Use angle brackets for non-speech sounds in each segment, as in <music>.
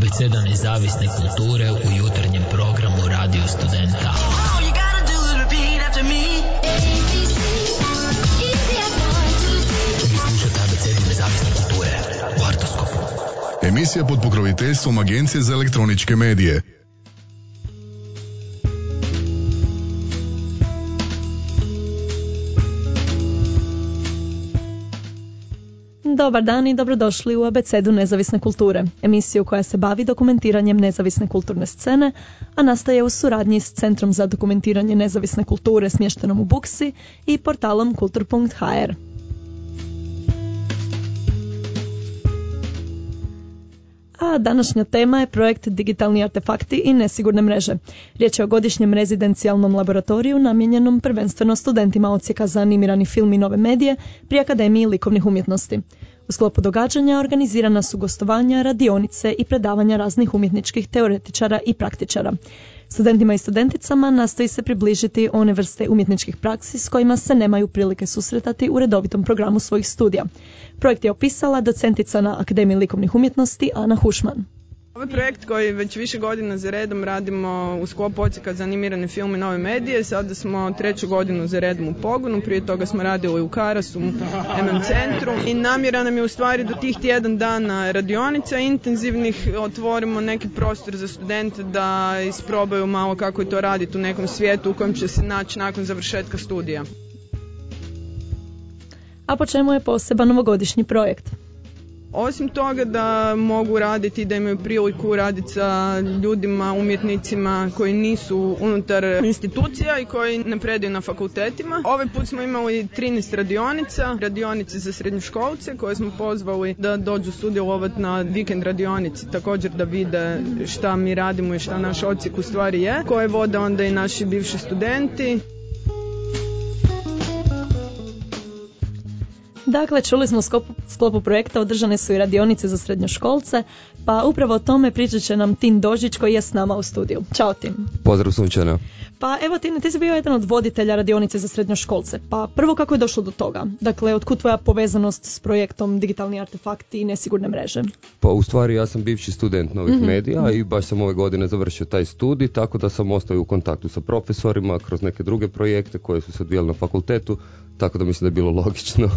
Abeceda nezavisne kulture u jutarnjem programu Radio Studenta. Emisija pod pokroviteljstvom Agencije za elektroničke medije. Dobar dan i dobrodošli u Abecedu nezavisne kulture, emisiju koja se bavi dokumentiranjem nezavisne kulturne scene, a nastaje u suradnji s Centrom za dokumentiranje nezavisne kulture smještenom u Buksi i portalom kultur.hr. A današnja tema je projekt Digitalni artefakti i nesigurne mreže. Riječ je o godišnjem rezidencijalnom laboratoriju namijenjenom prvenstveno studentima odsjeka za animirani film i nove medije pri Akademiji likovnih umjetnosti. U sklopu događanja organizirana su gostovanja, radionice i predavanja raznih umjetničkih teoretičara i praktičara. Studentima i studenticama nastoji se približiti one vrste umjetničkih praksi s kojima se nemaju prilike susretati u redovitom programu svojih studija. Projekt je opisala docentica na Akademiji likovnih umjetnosti Ana Hušman. Ovaj projekt koji već više godina za redom radimo u sklopu odsjeka za animirane filme nove medije. Sada smo treću godinu za redom u pogonu. Prije toga smo radili u Karasu, u MM centru. I namjera nam je u stvari do tih tjedan dana radionica intenzivnih otvorimo neki prostor za studente da isprobaju malo kako je to raditi u nekom svijetu u kojem će se naći nakon završetka studija. A po čemu je poseban novogodišnji projekt? Osim toga da mogu raditi, da imaju priliku raditi sa ljudima, umjetnicima koji nisu unutar institucija i koji ne predaju na fakultetima. Ovaj put smo imali 13 radionica, radionice za srednjoškolce koje smo pozvali da dođu sudjelovati na vikend radionici, također da vide šta mi radimo i šta naš odsjek u stvari je, koje vode onda i naši bivši studenti. Dakle, čuli smo u sklopu, sklopu projekta održane su i radionice za srednjoškolce, pa upravo o tome pričat će nam Tin Dožić koji je s nama u studiju. Ćao Tim. Pozdrav Sunčana. Pa evo Tine, ti si bio jedan od voditelja radionice za srednjoškolce. Pa prvo kako je došlo do toga? Dakle, otkud tvoja povezanost s projektom Digitalni artefakti i nesigurne mreže? Pa u stvari ja sam bivši student novih medija i baš sam ove godine završio taj studij, tako da sam ostao u kontaktu sa profesorima kroz neke druge projekte koje su se odvijali na fakultetu, tako da mislim da je bilo logično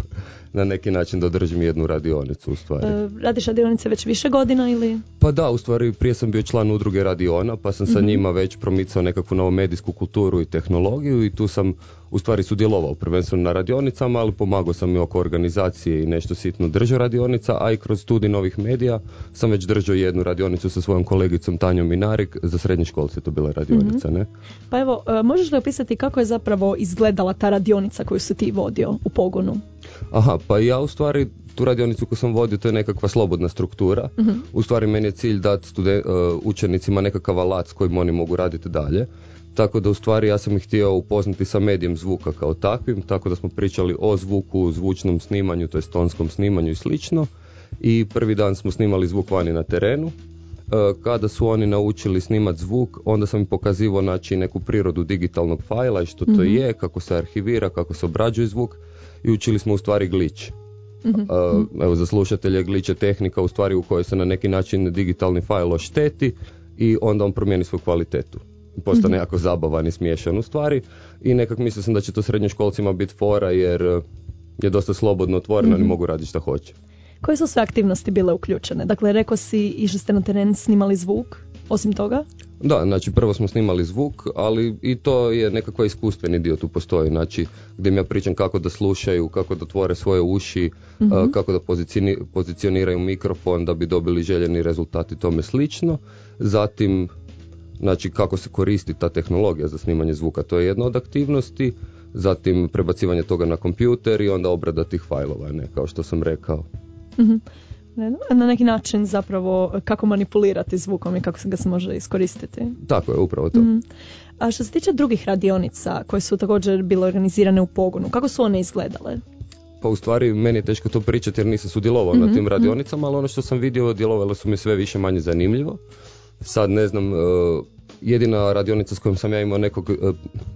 na neki način da održim jednu radionicu u stvari. E, radiš radionice već više godina ili? Pa da, u stvari prije sam bio član udruge Radiona, pa sam sa njima već promicao nekakvu novomedijsku kulturu i tehnologiju i tu sam u stvari sudjelovao prvenstveno na radionicama, ali pomagao sam i oko organizacije i nešto sitno držao radionica, a i kroz studij novih medija sam već držao jednu radionicu sa svojom kolegicom Tanjom Minarik, za srednje školce to bila radionica, ne? Pa evo, e, možeš li opisati kako je zapravo izgledala ta radionica koju si ti vodio u pogonu? Aha, pa ja u stvari tu radionicu koju sam vodio to je nekakva slobodna struktura. U stvari meni je cilj dati studen- e, učenicima nekakav alat s kojim oni mogu raditi dalje. Tako da u stvari ja sam ih htio upoznati sa medijem zvuka kao takvim, tako da smo pričali o zvuku, zvučnom snimanju, to je tonskom snimanju i slično. I prvi dan smo snimali zvuk vani na terenu. E, Kada su oni naučili snimat zvuk, onda sam im pokazivao znači, neku prirodu digitalnog fajla i što to je, kako se arhivira, kako se obrađuje zvuk i učili smo u stvari glič. Uh, evo za slušatelje glič je tehnika u stvari u kojoj se na neki način digitalni fajl ošteti i onda on promijeni svoju kvalitetu. Postane jako zabavan i smiješan u stvari i nekak mislio sam da će to srednjoškolcima biti fora jer uh, je dosta slobodno otvoreno, oni mogu raditi šta hoće. Koje su sve aktivnosti bile uključene? Dakle, rekao si išli ste na teren, snimali zvuk, osim toga? Da, znači prvo smo snimali zvuk, ali i to je nekakva iskustveni dio tu postoji, znači gdje im ja pričam kako da slušaju, kako da otvore svoje uši, a, kako da pozicioni- pozicioniraju mikrofon da bi dobili željeni rezultat i tome slično. Zatim, znači kako se koristi ta tehnologija za snimanje zvuka, to je jedna od aktivnosti. Zatim prebacivanje toga na kompjuter i onda obrada tih fajlova, ne, kao što sam rekao. Mhm. Znam, Na neki način zapravo kako manipulirati zvukom i kako se ga se može iskoristiti. Tako je, upravo to. Mhm. A što se tiče drugih radionica koje su također bile organizirane u pogonu, kako su one izgledale? Pa u stvari meni je teško to pričati jer nisam sudjelovao na tim radionicama, ali ono što sam vidio djelovalo su mi sve više manje zanimljivo. Sad ne znam, e, jedina radionica s kojom sam ja imao nekog e,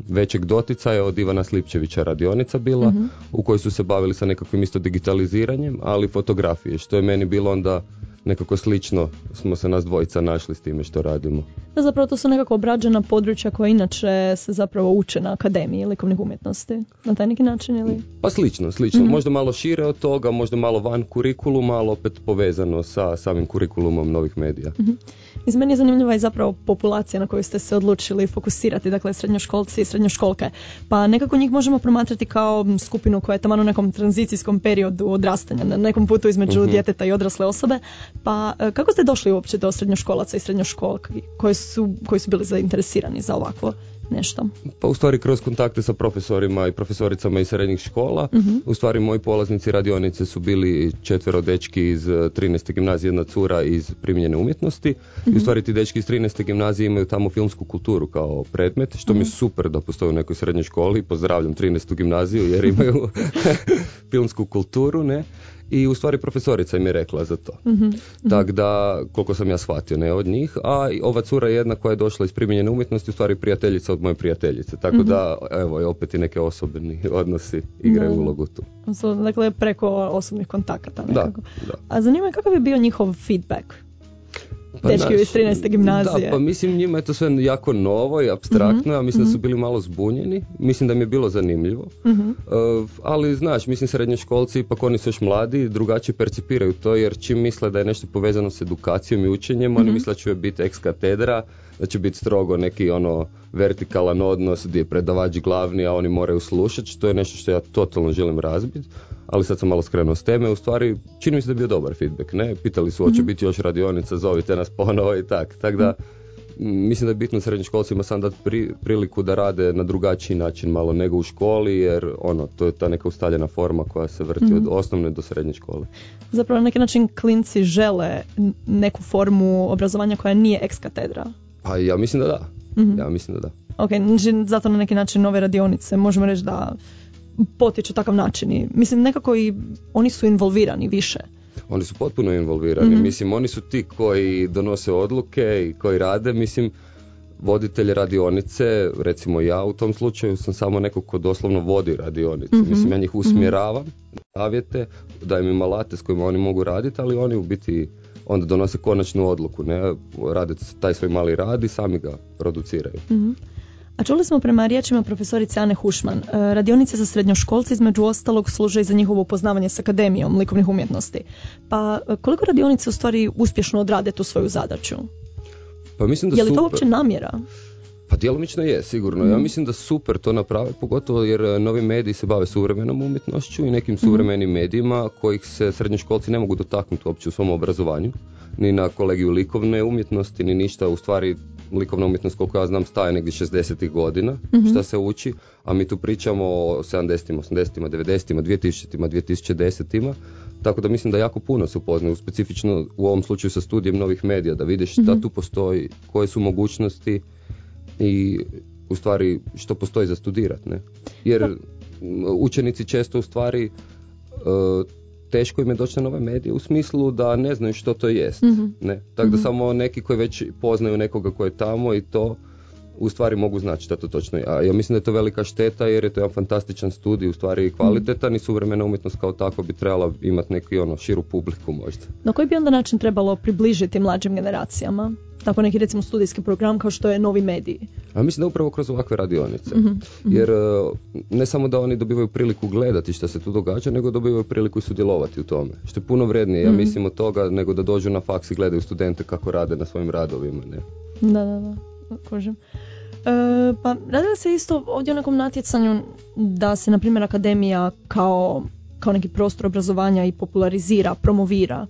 većeg doticaja je od Ivana Slipčevića radionica bila, u kojoj su se bavili sa nekakvim isto digitaliziranjem, ali fotografije, što je meni bilo onda nekako slično smo se nas dvojica našli s time što radimo. Da, zapravo to su nekako obrađena područja koja inače se zapravo uče na akademiji likovnih umjetnosti. Na taj neki način ili? Pa slično, slično. Možda malo šire od toga, možda malo van kurikuluma, ali opet povezano sa samim kurikulumom novih medija. Iz meni je zanimljiva i zapravo populacija na koju ste se odlučili fokusirati, dakle srednjoškolci i srednjoškolke. Pa nekako njih možemo promatrati kao skupinu koja je tamo u nekom tranzicijskom periodu odrastanja, na nekom putu između djeteta i odrasle osobe. Pa e, kako ste došli uopće do srednjoškolaca i srednjoškolki koji su, koji su bili zainteresirani za ovakvo nešto? Pa u stvari kroz kontakte sa profesorima i profesoricama iz srednjih škola, u stvari moji polaznici radionice su bili četvero dečki iz eh, 13. gimnazije, jedna cura iz primjenjene umjetnosti i u stvari ti dečki iz 13. gimnazije imaju tamo filmsku kulturu kao predmet, što mi je super da postoji u nekoj srednjoj školi, pozdravljam 13. gimnaziju jer imaju <laughs> <laughs> filmsku kulturu, ne? I u stvari profesorica im je rekla za to. Tako da, koliko sam ja shvatio, ne od njih, a ova cura jedna koja je došla iz primjenjene umjetnosti, u stvari prijateljica od moje prijateljice. Tako da, evo, opet i neke osobni odnosi igraju Da. ulogu tu. Dakle, preko osobnih kontakata Da, nekako. da. A zanima me kakav je bio njihov feedback? Pa, Dečki znaš, iz 13. gimnazije. Da, pa mislim njima je to sve jako novo i abstraktno, ja mislim da su bili malo zbunjeni, mislim da mi je bilo zanimljivo, Mhm. Uh, ali znaš, mislim srednjoškolci, ipak oni su još mladi, drugačije percipiraju to, jer čim misle da je nešto povezano s edukacijom i učenjem, oni misle da će biti ex katedra, da će biti strogo neki ono vertikalan odnos gdje je predavač glavni, a oni moraju slušati, što je nešto što ja totalno želim razbiti, ali sad sam malo skrenuo s teme, u stvari čini mi se da je bio dobar feedback, ne? Pitali su hoće biti još radionica, zovite nas ponovo i tak, tak da m, mislim da je bitno srednjoškolcima sam dati pri, priliku da rade na drugačiji način malo nego u školi, jer ono, to je ta neka ustaljena forma koja se vrti od osnovne do srednje škole. Zapravo na neki način klinci žele neku formu obrazovanja koja nije ex katedra. Pa ja mislim da da. Ja mislim da da. Ok, znači zato na neki način nove radionice možemo reći da potiču takav način i mislim nekako i oni su involvirani više. Oni su potpuno involvirani. Mislim, oni su ti koji donose odluke i koji rade. Mislim, voditelj radionice, recimo ja u tom slučaju sam samo neko ko doslovno vodi radionicu. Mislim, ja njih usmjeravam, savjete, dajem im alate s kojima oni mogu raditi, ali oni u biti onda donose konačnu odluku. Ne? Rade taj svoj mali rad i sami ga produciraju. A čuli smo prema riječima profesorice Ane Hušman, e, radionice za srednjoškolci između ostalog služe i za njihovo upoznavanje s akademijom likovnih umjetnosti. Pa e, koliko radionice u stvari uspješno odrade tu svoju zadaću? Pa mislim da Je li to super- uopće namjera? Pa djelomično je, sigurno. Ja mislim da super to naprave, pogotovo jer e, novi mediji se bave suvremenom umjetnošću i nekim suvremenim medijima kojih se srednjoškolci ne mogu dotaknuti uopće u svom obrazovanju. Ni na kolegiju likovne umjetnosti, ni ništa. U stvari, likovna umjetnost, koliko ja znam, staje negdje 60. godina, šta se uči, a mi tu pričamo o 70. 80. 90. 2000. 2010. Tako da mislim da jako puno se upoznaju, specifično u ovom slučaju sa studijem novih medija, da vidiš šta tu postoji, koje su mogućnosti, i u stvari što postoji za studirat, ne? Jer učenici često u stvari e, teško im je doći na nove medije u smislu da ne znaju što to jest, ne? Tako da samo neki koji već poznaju nekoga ko je tamo i to u stvari mogu znači šta to točno je. A ja mislim da je to velika šteta jer je to jedan fantastičan studij, u stvari i kvalitetan i suvremena umjetnost kao tako bi trebala imati neki ono širu publiku možda. Na koji bi onda način trebalo približiti mlađim generacijama? Tako neki recimo studijski program kao što je Novi mediji. A mislim da upravo kroz ovakve radionice. Jer e, ne samo da oni dobivaju priliku gledati što se tu događa, nego dobivaju priliku i sudjelovati u tome. Što je puno vrednije, ja mislim, od toga nego da dođu na faks i gledaju studente kako rade na svojim radovima. Ne? Da, da, da, kužim. E, pa radili se isto ovdje o nekom natjecanju da se, na primjer, akademija kao, kao neki prostor obrazovanja i popularizira, promovira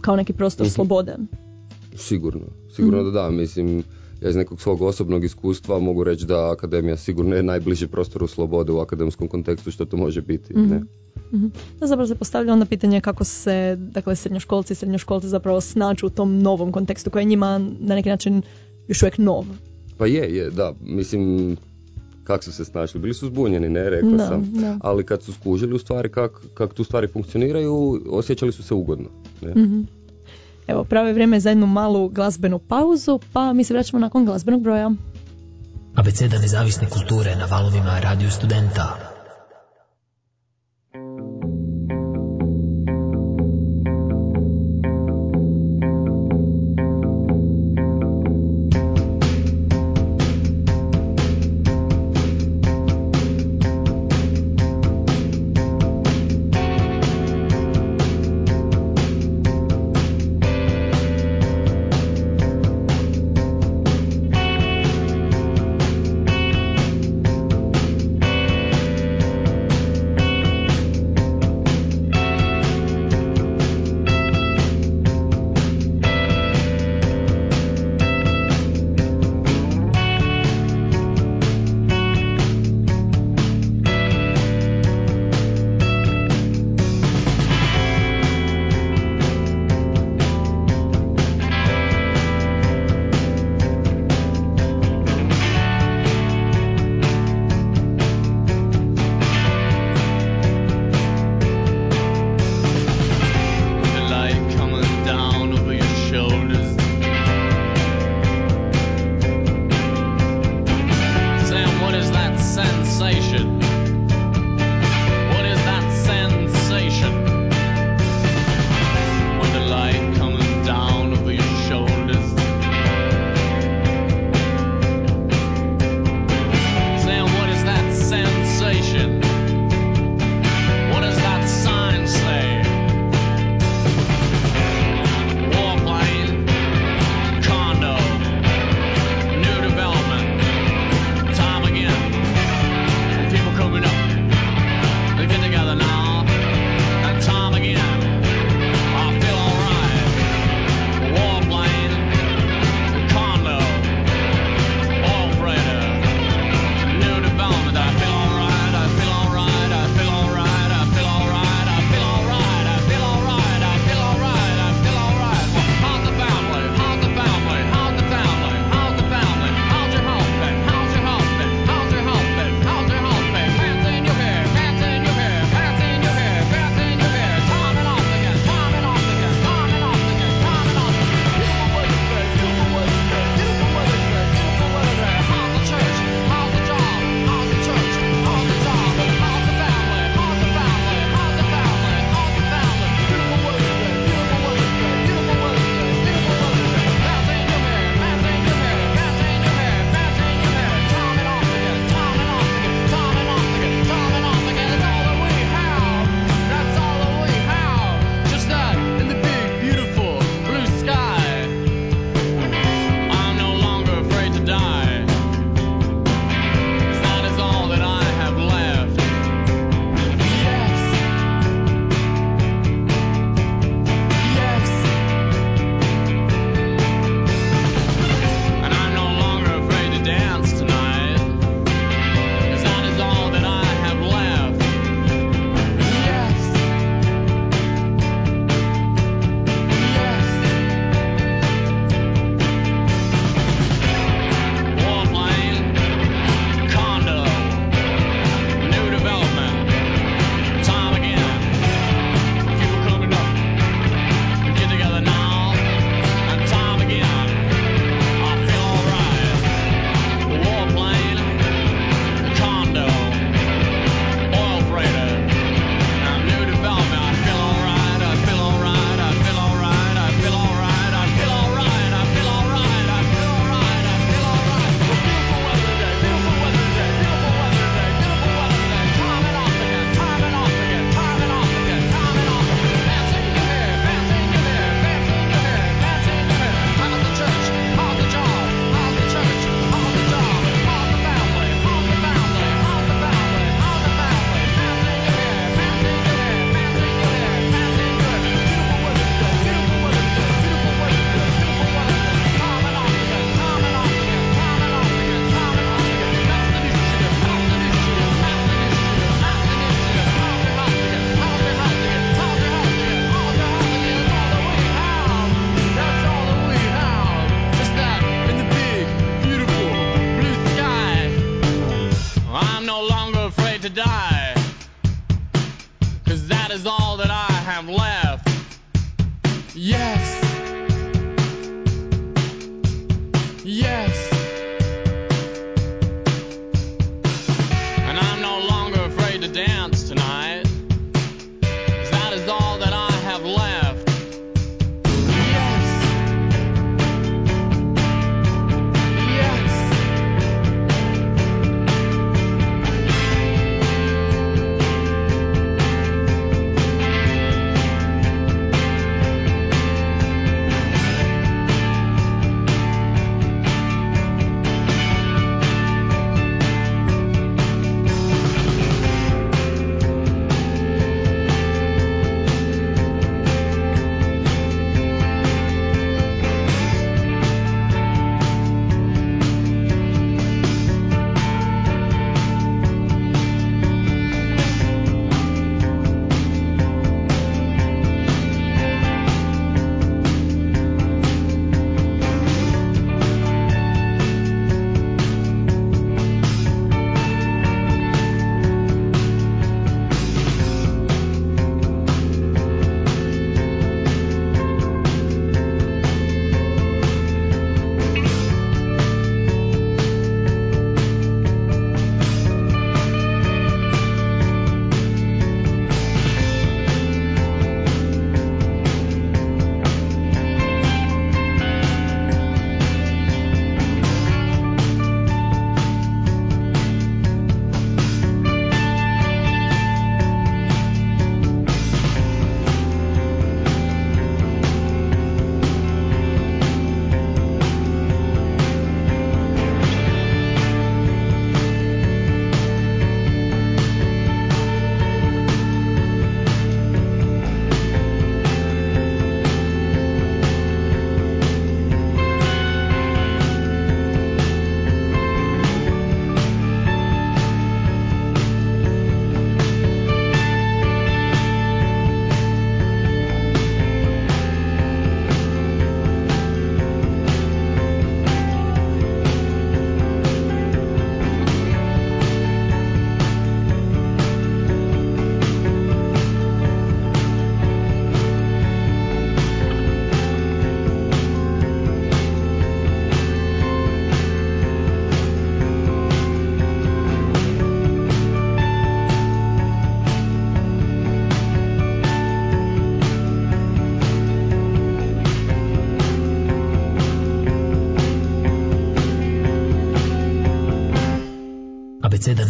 kao neki prostor slobode. Sigurno, sigurno da da. Mislim, ja iz nekog svog osobnog iskustva mogu reći da akademija sigurno je najbliži prostoru slobode u akademskom kontekstu što to može biti. Ne? Mhm. Da zapravo se postavlja onda pitanje kako se dakle, srednjoškolci i srednjoškolci zapravo snađu u tom novom kontekstu koji je njima na neki način još uvijek nov. Pa je, je, da. Mislim, kak su se snašli? Bili su zbunjeni, ne, rekao Da, sam. da. Ali kad su skužili u stvari kak, kak tu stvari funkcioniraju, osjećali su se ugodno. Ne? Mhm. Evo, pravo je vrijeme za jednu malu glazbenu pauzu, pa mi se vraćamo nakon glazbenog broja. Abeceda nezavisne kulture na valovima Radio Studenta.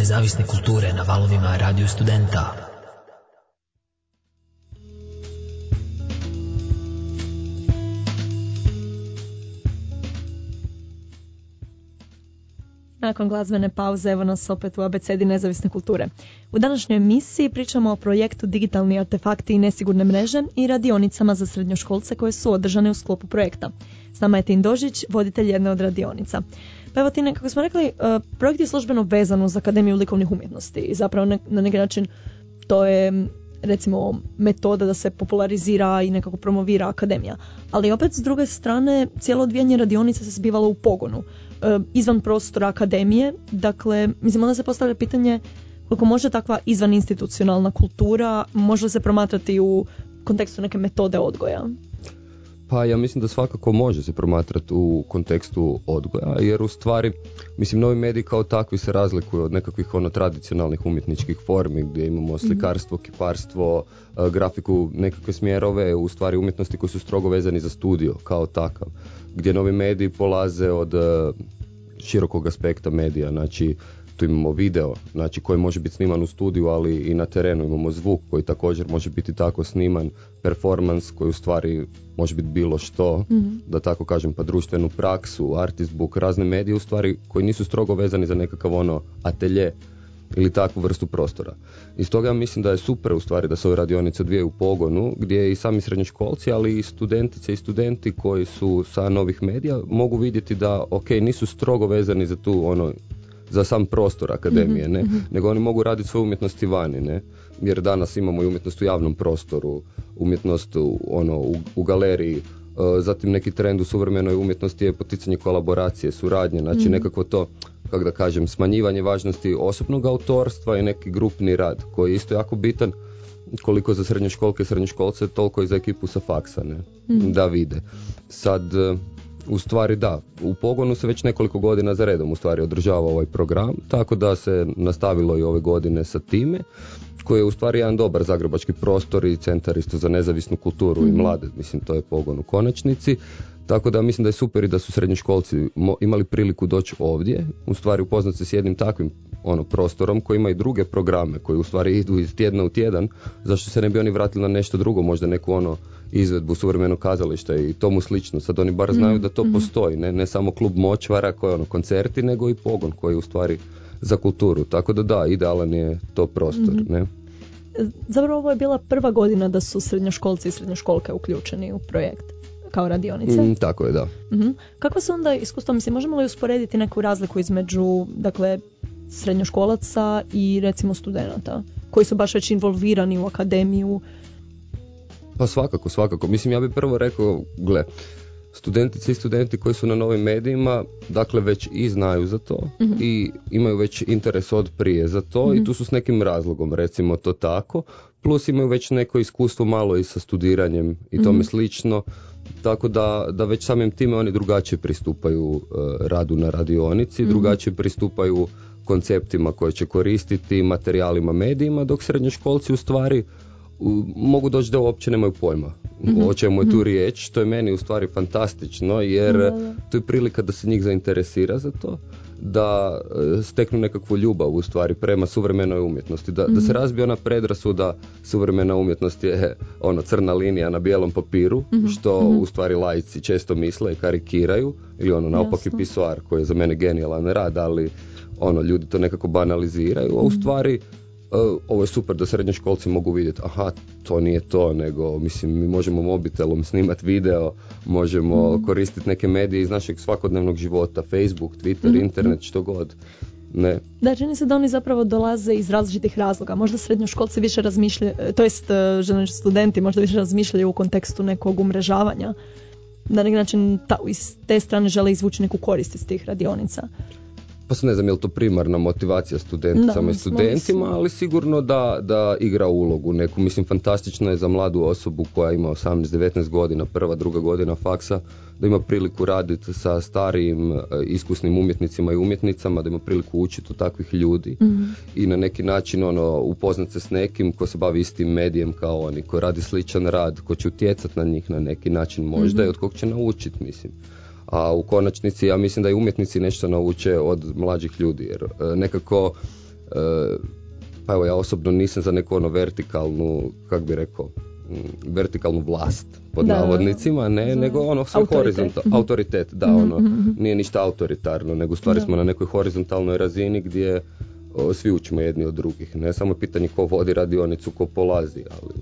Nezavisne kulture na valovima Radio Studenta. Nakon glazbene pauze evo nas opet u abecedi nezavisne kulture. U današnjoj emisiji pričamo o projektu Digitalni artefakti i nesigurne mreže i radionicama za srednjoškolce koje su održane u sklopu projekta. S nama je Tin Dožić, voditelj jedne od radionica. Pa evo Tine, kako smo rekli, e, projekt je službeno vezan uz Akademiju likovnih umjetnosti i zapravo na neki način to je recimo metoda da se popularizira i nekako promovira akademija. Ali opet s druge strane cijelo odvijanje radionice se zbivalo u pogonu. E, izvan prostora akademije. Dakle, mislim onda se postavlja pitanje koliko može takva izvan institucionalna kultura može se promatrati u kontekstu neke metode odgoja. Pa ja mislim da svakako može se promatrati u kontekstu odgoja, jer u stvari, mislim, novi mediji kao takvi se razlikuju od nekakvih ono tradicionalnih umjetničkih formi gdje imamo mhm. slikarstvo, kiparstvo, e, grafiku, nekakve smjerove, u stvari umjetnosti koji su strogo vezani za studio kao takav gdje novi mediji polaze od e, širokog aspekta medija, znači tu imamo video, znači koji može biti sniman u studiju, ali i na terenu imamo zvuk koji također može biti tako sniman, performans koji u stvari može biti bilo što, mhm. da tako kažem, pa društvenu praksu, artist book, razne medije u stvari koji nisu strogo vezani za nekakav ono atelje ili takvu vrstu prostora. I stoga ja mislim da je super u stvari da se ove radionice odvijaju u pogonu gdje i sami srednjoškolci, ali i studentice i studenti koji su sa novih medija mogu vidjeti da ok, nisu strogo vezani za tu ono za sam prostor akademije, ne? Mhm, mhm. nego oni mogu raditi svoje umjetnosti vani, ne? jer danas imamo i umjetnost u javnom prostoru, umjetnost u, ono, u, u galeriji, e, zatim neki trend u suvremenoj umjetnosti je poticanje kolaboracije, suradnje, znači mhm. nekako to kako da kažem, smanjivanje važnosti osobnog autorstva i neki grupni rad koji je isto jako bitan koliko za srednjoškolke i srednjoškolce, toliko i za ekipu sa faksa, ne? Mm. da vide. Sad, e, u stvari da, u pogonu se već nekoliko godina za redom u stvari održava ovaj program, tako da se nastavilo i ove godine sa time, koji je u stvari jedan dobar zagrebački prostor i centar isto za nezavisnu kulturu i mhm. mlade, mislim to je pogon u konačnici. Tako da mislim da je super i da su srednjoškolci imali priliku doći ovdje, u stvari upoznati se s jednim takvim ono prostorom koji ima i druge programe koji u stvari idu iz tjedna u tjedan, zašto se ne bi oni vratili na nešto drugo, možda neku ono izvedbu suvremenog kazališta i tomu slično. Sad oni bar znaju mm, da to mm. postoji, ne, ne samo klub močvara koji je ono koncerti, nego i pogon koji je u stvari za kulturu. Tako da da, idealan je to prostor. Mm-hmm. Ne? Zapravo ovo je bila prva godina da su srednjoškolci i srednjoškolke uključeni u projekt kao radionice. Mm, tako je, da. Mm-hmm. Kako se onda iskustvo, mislim, možemo li usporediti neku razliku između, dakle, srednjoškolaca i recimo studenata koji su baš već involvirani u akademiju? Pa svakako, svakako. Mislim, ja bih prvo rekao, gle, studentice i studenti koji su na novim medijima, dakle već i znaju za to mhm. i imaju već interes od prije za to i mhm. tu su s nekim razlogom, recimo to tako, plus imaju već neko iskustvo malo i sa studiranjem i tome mm slično, tako da, da već samim time oni drugačije pristupaju uh, radu na radionici, mm drugačije pristupaju konceptima koje će koristiti, materijalima, medijima, dok srednjoškolci u stvari mogu doći da uopće nemaju pojma mm o čemu je tu mhm. riječ, što je meni u stvari fantastično jer to je prilika da se njih zainteresira za to da e, steknu nekakvu ljubav u stvari prema suvremenoj umjetnosti, da, da se mhm. razbije ona predrasuda suvremena umjetnost je ono crna linija na bijelom papiru, mhm. što u stvari lajci često misle i karikiraju ili ono naopaki pisoar koji je za mene genijalan rad, ali ono ljudi to nekako banaliziraju, a u stvari E, ovo je super da srednjoškolci mogu vidjeti, aha, to nije to, nego mislim mi možemo mobitelom snimati video, možemo mm. koristiti neke medije iz našeg svakodnevnog života, Facebook, Twitter, mm. internet, što god. Ne. Da, čini se da oni zapravo dolaze iz različitih razloga. Možda srednjoškolci više razmišljaju, e, to jest e, studenti možda više razmišljaju u kontekstu nekog umrežavanja. Na neki način ta, iz te strane žele izvući neku korist iz tih radionica pa se ne znam je li to primarna motivacija studenticama i studentima, ali sigurno da, da igra ulogu neku. Mislim, fantastično je za mladu osobu koja ima 18-19 godina, prva, druga godina faksa, da ima priliku raditi sa starijim, e, iskusnim umjetnicima i umjetnicama, da ima priliku učiti od takvih ljudi mhm. i na neki način ono, upoznat se s nekim ko se bavi istim medijem kao oni, ko radi sličan rad, ko će utjecati na njih na neki način možda mm i od kog će naučiti, mislim A u konačnici ja mislim da i umjetnici nešto nauče od mlađih ljudi jer e, nekako e, pa evo ja osobno nisam za neku ono vertikalnu, kak bi rekao, vertikalnu vlast pod Da. navodnicima, ne, nego ono sve Autoritet. horizontal, Mhm. autoritet, da, ono, nije ništa autoritarno, nego stvari Da. smo na nekoj horizontalnoj razini gdje o, svi učimo jedni od drugih, ne samo je pitanje ko vodi radionicu, ko polazi, ali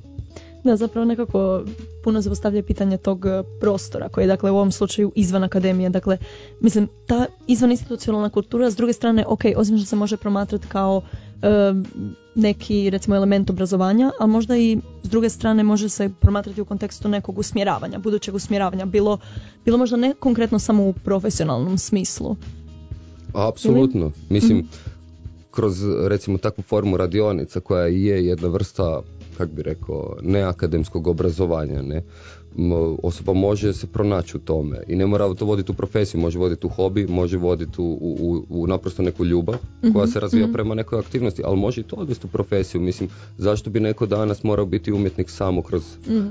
Da, zapravo nekako puno se postavlja pitanje tog e, prostora koji je dakle u ovom slučaju izvan akademije. Dakle, mislim, ta izvan institucionalna kultura s druge strane, ok, osim što se može promatrati kao e, neki recimo element obrazovanja, a možda i s druge strane može se promatrati u kontekstu nekog usmjeravanja, budućeg usmjeravanja, bilo, bilo možda ne konkretno samo u profesionalnom smislu. Apsolutno. Mislim, kroz recimo takvu formu radionica koja je jedna vrsta, kak bi rekao, neakademskog obrazovanja, ne? Osoba može se pronaći u tome i ne mora to voditi u profesiju, može voditi u hobi, može voditi u, u, u naprosto neku ljubav koja se razvija prema nekoj aktivnosti, ali može i to odvesti u profesiju. Mislim, zašto bi neko danas morao biti umjetnik samo kroz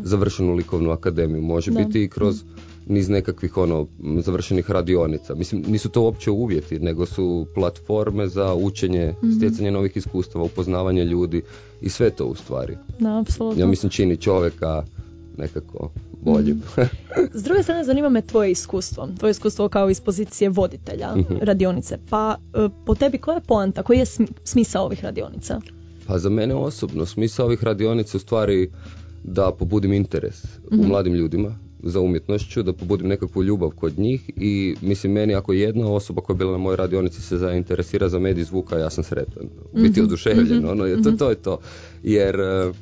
završenu likovnu akademiju? Može Da. biti i kroz niz nekakvih ono završenih radionica. Mislim, nisu to uopće uvjeti, nego su platforme za učenje, stjecanje novih iskustava, upoznavanje ljudi i sve to u stvari. Da, apsolutno. Ja mislim čini čovjeka nekako boljim. S druge strane, zanima me tvoje iskustvo. Tvoje iskustvo kao iz pozicije voditelja Mhm. radionice. Pa e, po tebi koja je poanta, koji je sm- smisao ovih radionica? pa za mene osobno smisao ovih radionica u stvari da pobudim interes u mladim ljudima za umjetnošću, da pobudim nekakvu ljubav kod njih i mislim meni ako jedna osoba koja je bila na mojoj radionici se zainteresira za medij zvuka, ja sam sretan. Biti oduševljen, ono, je- to, to je to. Jer e,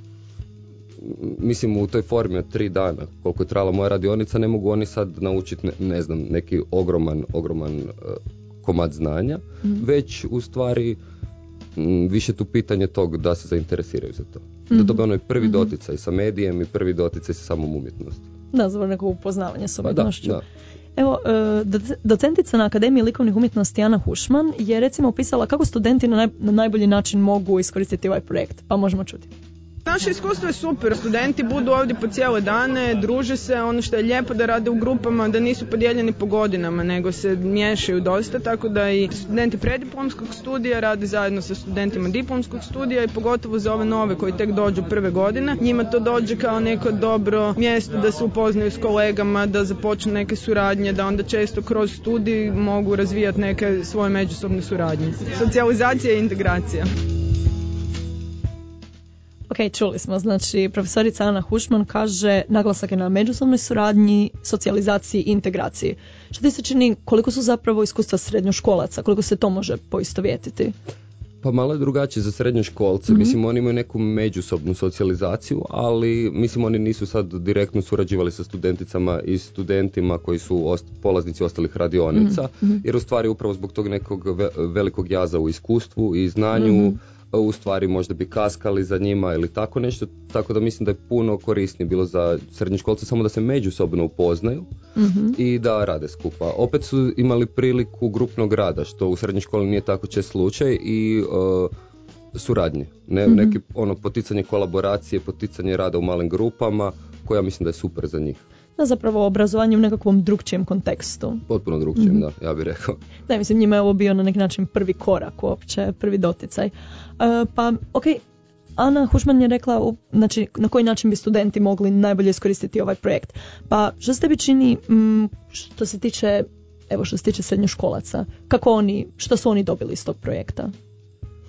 mislim u toj formi od tri dana koliko je trajala moja radionica ne mogu oni sad naučiti ne, ne znam neki ogroman ogroman e, komad znanja već u stvari m, više tu pitanje tog da se zainteresiraju za to. Da dobe onaj prvi doticaj sa medijem i prvi doticaj sa samom umjetnosti Da, zapravo neko upoznavanje s Pa da, umjetnošću. da. Evo, e, doc- docentica na Akademiji likovnih umjetnosti Ana Hušman je recimo opisala kako studenti na najbolji način mogu iskoristiti ovaj projekt. Pa možemo čuti. Naše iskustvo je super, studenti budu ovdje po cijele dane, druže se, ono što je lijepo da rade u grupama, da nisu podijeljeni po godinama, nego se miješaju dosta, tako da i studenti prediplomskog studija rade zajedno sa studentima diplomskog studija i pogotovo za ove nove koji tek dođu prve godine. Njima to dođe kao neko dobro mjesto da se upoznaju s kolegama, da započnu neke suradnje, da onda često kroz studij mogu razvijati neke svoje međusobne suradnje. Socijalizacija i integracija. Ok, čuli smo. Znači, profesorica Ana Hušman kaže naglasak je na međusobnoj suradnji, socijalizaciji i integraciji. Što ti se čini, koliko su zapravo iskustva srednjoškolaca, koliko se to može poistovjetiti? Pa malo je drugačije za srednjoškolce. Mislim, oni imaju neku međusobnu socijalizaciju, ali mislim oni nisu sad direktno surađivali sa studenticama i studentima koji su ost- polaznici ostalih radionica, jer u stvari upravo zbog tog nekog ve- velikog jaza u iskustvu i znanju u stvari možda bi kaskali za njima ili tako nešto, tako da mislim da je puno korisnije bilo za srednjoškolce samo da se međusobno upoznaju i da rade skupa. Opet su imali priliku grupnog rada, što u srednjoj školi nije tako čest slučaj i e, suradnje. Ne, Neki ono poticanje kolaboracije, poticanje rada u malim grupama, koja mislim da je super za njih. Da, zapravo obrazovanje u nekakvom drugčijem kontekstu. Potpuno drugčijem, da, ja bih rekao. <laughs> Da, mislim, njima je ovo bio na neki način prvi korak uopće, prvi doticaj. E, pa, ok, Ana Hušman je rekla u- znači, na koji način bi studenti mogli najbolje iskoristiti ovaj projekt. Pa, što se tebi čini mm, što se tiče evo što se tiče srednjoškolaca, kako oni, što su oni dobili iz tog projekta?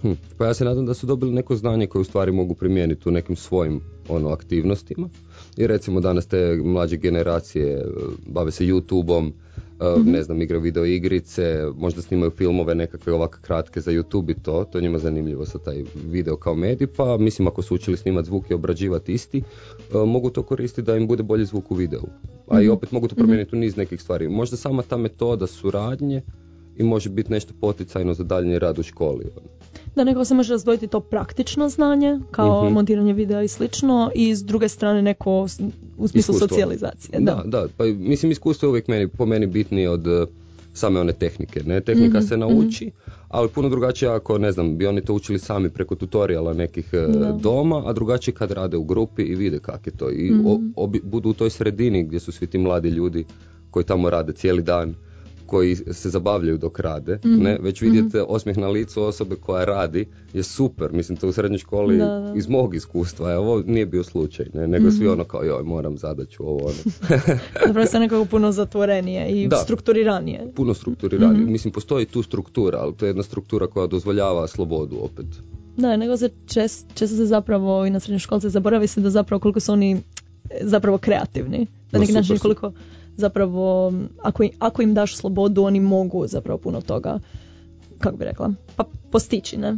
Hm. Pa ja se nadam da su dobili neko znanje koje u stvari mogu primijeniti u nekim svojim ono aktivnostima. I recimo danas te mlađe generacije e, bave se YouTube-om, e, ne znam, igraju video igrice, možda snimaju filmove nekakve ovako kratke za YouTube i to, to je njima zanimljivo sa taj video kao medij, pa mislim ako su učili snimati zvuk i obrađivati isti, e, mogu to koristiti da im bude bolji zvuk u videu. A i opet mogu to promijeniti u niz nekih stvari. Možda sama ta metoda suradnje i može biti nešto poticajno za daljnji rad u školi. Da neko se može razdvojiti to praktično znanje, kao Mhm. montiranje videa i slično, i s druge strane neko u smislu Iskustvo. socijalizacije. Da, da, pa mislim iskustvo je uvijek meni, po meni bitnije od eh, same one tehnike. Ne? Tehnika Mhm, se nauči, ali puno drugačije ako, ne znam, bi oni to učili sami preko tutoriala nekih eh, Da. doma, a drugačije kad rade u grupi i vide kak je to. I Mhm. o- obi- budu u toj sredini gdje su svi ti mladi ljudi koji tamo rade cijeli dan, koji se zabavljaju dok rade, Mhm. ne, već vidjeti osmijeh na licu osobe koja radi je super, mislim to u srednjoj školi Da, da. iz mog iskustva, je, ovo nije bio slučaj, ne, nego Mhm. svi ono kao joj moram zadaću ovo ono. <laughs> Zapravo se nekako puno zatvorenije i Da. strukturiranije. puno strukturiranije. Mhm. Mislim, postoji tu struktura, ali to je jedna struktura koja dozvoljava slobodu opet. Da, nego se čest, često se zapravo i na srednjoškolce zaboravi se da zapravo koliko su oni e, zapravo kreativni. Na neki način su. koliko zapravo ako, im- ako im daš slobodu oni mogu zapravo puno toga kako bi rekla, pa postići, ne?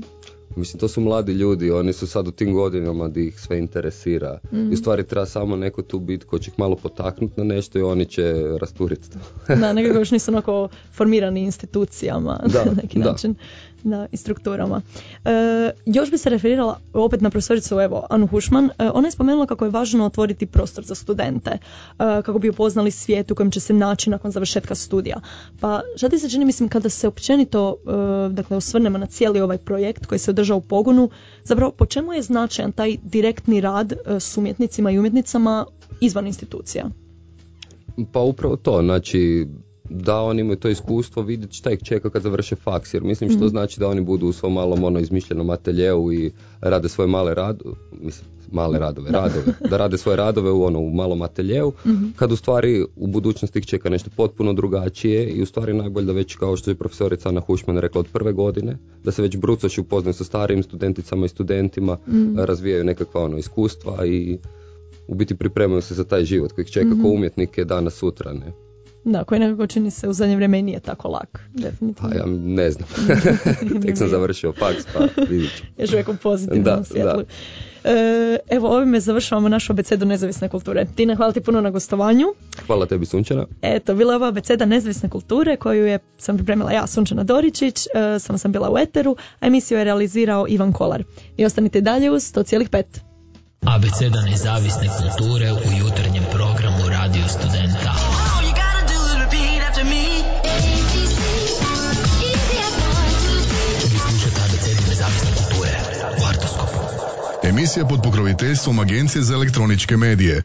Mislim, to su mladi ljudi, oni su sad u tim godinama di ih sve interesira. Mhm. I u stvari treba samo neko tu biti ko će ih malo potaknuti na nešto i oni će rasturiti to. Da, nekako <laughs> još nisu onako formirani institucijama Da, <laughs> na neki da. način. Da, i strukturama. E, još bi se referirala opet na profesoricu evo, Anu Hušman. E, ona je spomenula kako je važno otvoriti prostor za studente, e, kako bi upoznali svijet u kojem će se naći nakon završetka studija. Pa šta ti se čini, mislim, kada se općenito e, dakle, osvrnemo na cijeli ovaj projekt koji se održao u pogonu, zapravo po čemu je značajan taj direktni rad e, s umjetnicima i umjetnicama izvan institucija? Pa upravo to, znači da oni imaju to iskustvo vidjeti šta ih čeka kad završe faks, jer mislim Mhm. što znači da oni budu u svom malom ono izmišljenom ateljeu i rade svoje male rad, mislim, male radove, radove, da rade svoje radove u ono u malom ateljeu, Mhm. kad u stvari u budućnosti ih čeka nešto potpuno drugačije i u stvari najbolje da već kao što je profesorica Ana Hušman rekla od prve godine, da se već brucoši upoznaju sa starijim studenticama i studentima, Mhm. razvijaju nekakva ono iskustva i u biti pripremaju se za taj život koji ih čeka Mhm. kao umjetnike danas sutra, ne? Da, koji nekako čini se u zadnje vrijeme nije tako lak, definitivno. Pa ja ne znam. <laughs> <laughs> Tek sam završio faks, pa vidit ću. <laughs> Još uvijek u pozitivnom Da, svjetlu. E, evo, ovime završavamo našu abecedu nezavisne kulture. Tina, hvala ti puno na gostovanju. Hvala tebi Sunčana. Eto, bila je ova abeceda nezavisne kulture koju je sam pripremila ja, Sunčana Doričić, e, samo sam bila u Eteru, a emisiju je realizirao Ivan Kolar. I ostanite dalje uz 100,5. Abeceda nezavisne kulture u jutarnjem programu Radio Studenta. Emisija pod pokroviteljstvom Agencije za elektroničke medije.